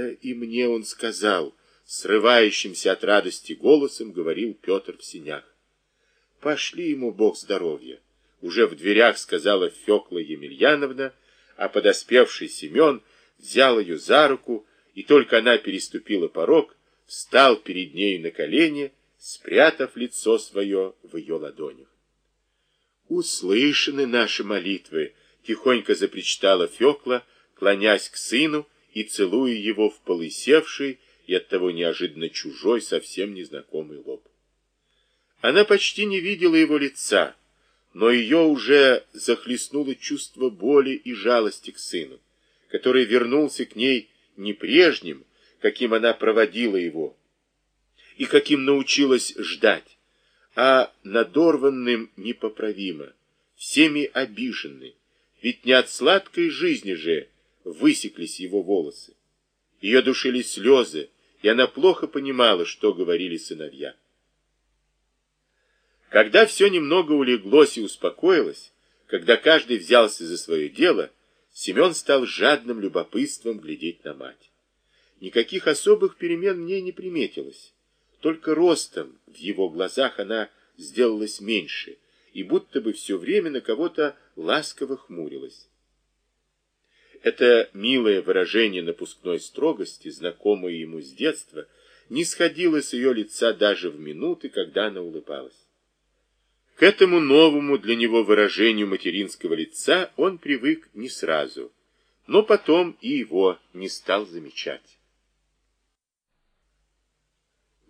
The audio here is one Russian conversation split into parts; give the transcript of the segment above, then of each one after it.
это и мне он сказал, срывающимся от радости голосом говорил Петр в синях. Пошли ему Бог здоровья, уже в дверях сказала Фекла Емельяновна, а подоспевший Семен взял ее за руку, и только она переступила порог, встал перед ней на колени, спрятав лицо свое в ее ладонях. «Услышаны наши молитвы!» — тихонько запричитала Фекла, клонясь к сыну и целуя его в полысевший и оттого неожиданно чужой, совсем незнакомый лоб. Она почти не видела его лица, но ее уже захлестнуло чувство боли и жалости к сыну, который вернулся к ней не прежним, каким она проводила его, и каким научилась ждать, а надорванным непоправимо, всеми обиженный, ведь не от сладкой жизни же высеклись его волосы. Ее душили слезы, и она плохо понимала, что говорили сыновья. Когда все немного улеглось и успокоилось, когда каждый взялся за свое дело, Семен стал жадным любопытством глядеть на мать. Никаких особых перемен в ней не приметилось. Только ростом в его глазах она сделалась меньше, и будто бы все время на кого-то ласково хмурилась. Это милое выражение напускной строгости, знакомое ему с детства, не сходило с ее лица даже в минуты, когда она улыбалась. К этому новому для него выражению материнского лица он привык не сразу, но потом и его не стал замечать.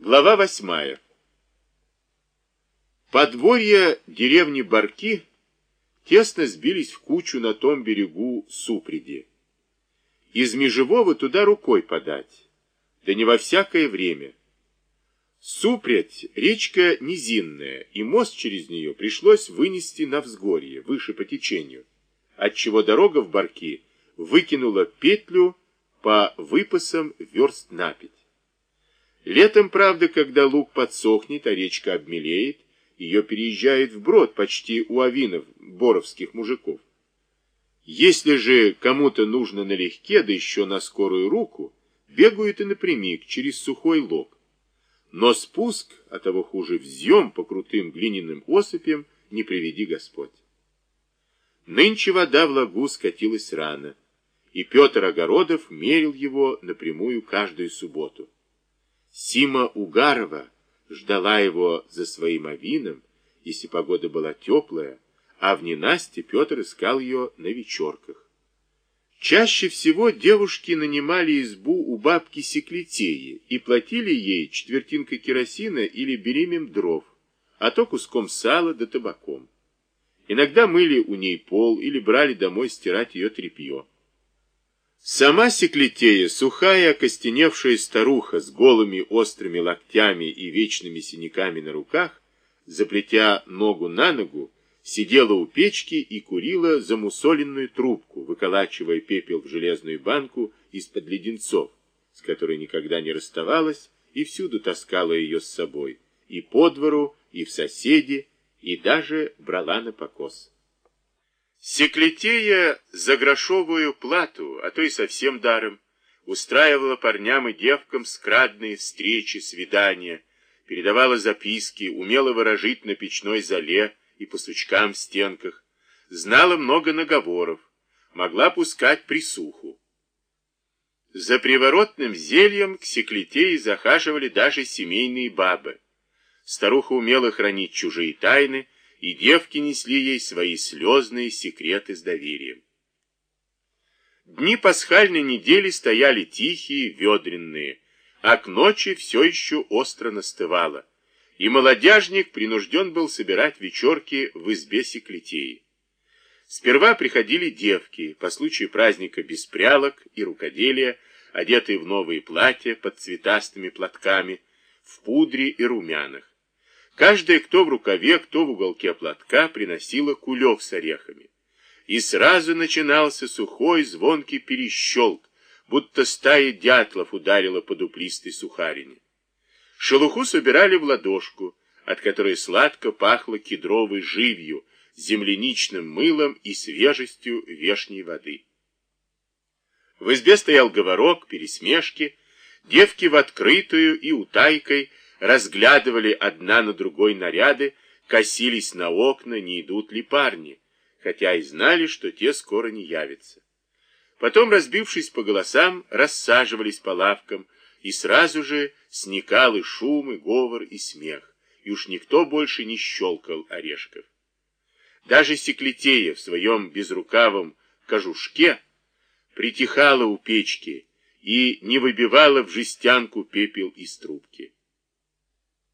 Глава восьмая. Подворья деревни Барки тесно сбились в кучу на том берегу Супреди. Из Межевого туда рукой подать, да не во всякое время. Супрядь — речка низинная, и мост через нее пришлось вынести на взгорье, выше по течению, отчего дорога в Барки выкинула петлю по выпасам верст на пять. Летом, правда, когда луг подсохнет, а речка обмелеет, ее переезжает вброд почти у авинов, боровских мужиков. Если же кому-то нужно налегке, да еще на скорую руку, бегают и напрямик через сухой лог. Но спуск, а того хуже взъем по крутым глиняным осыпям, не приведи Господь. Нынче вода в лагу скатилась рано, и Петр Огородов мерил его напрямую каждую субботу. Сима Угарова ждала его за своим авином, если погода была теплая, а в ненасти Петр искал ее на вечерках. Чаще всего девушки нанимали избу у бабки Секлетеи и платили ей четвертинкой керосина или беремем дров, а то куском сала да табаком. Иногда мыли у ней пол или брали домой стирать ее тряпье. Сама Секлетея, сухая, окостеневшая старуха с голыми острыми локтями и вечными синяками на руках, заплетя ногу на ногу, сидела у печки и курила замусоленную трубку, выколачивая пепел в железную банку из-под леденцов, с которой никогда не расставалась и всюду таскала ее с собой, и по двору, и в соседи, и даже брала на покос. Секлетея за грошовую плату, а то и совсем даром, устраивала парням и девкам скрадные встречи, свидания, передавала записки, умела выражить на печной зале, и по сучкам в стенках, знала много наговоров, могла пускать присуху. За приворотным зельем к секлетее захаживали даже семейные бабы. Старуха умела хранить чужие тайны, и девки несли ей свои слезные секреты с доверием. Дни пасхальной недели стояли тихие, ведренные, а к ночи все еще остро настывало и молодяжник принужден был собирать вечерки в избе секлетеи. Сперва приходили девки по случаю праздника без прялок и рукоделия, одетые в новые платья под цветастыми платками, в пудре и румянах. Каждая, кто в рукаве, кто в уголке платка, приносила кулек с орехами. И сразу начинался сухой звонкий перещелк, будто стая дятлов ударила по дуплистой сухарине. Шелуху собирали в ладошку, от которой сладко пахло кедровой живью, земляничным мылом и свежестью вешней воды. В избе стоял говорок, пересмешки, девки в открытую и утайкой разглядывали одна на другой наряды, косились на окна, не идут ли парни, хотя и знали, что те скоро не явятся. Потом, разбившись по голосам, рассаживались по лавкам, и сразу же сникал и шум, и говор, и смех, и уж никто больше не щелкал орешков. Даже Секлетея в своем безрукавом кожушке притихала у печки и не выбивала в жестянку пепел из трубки.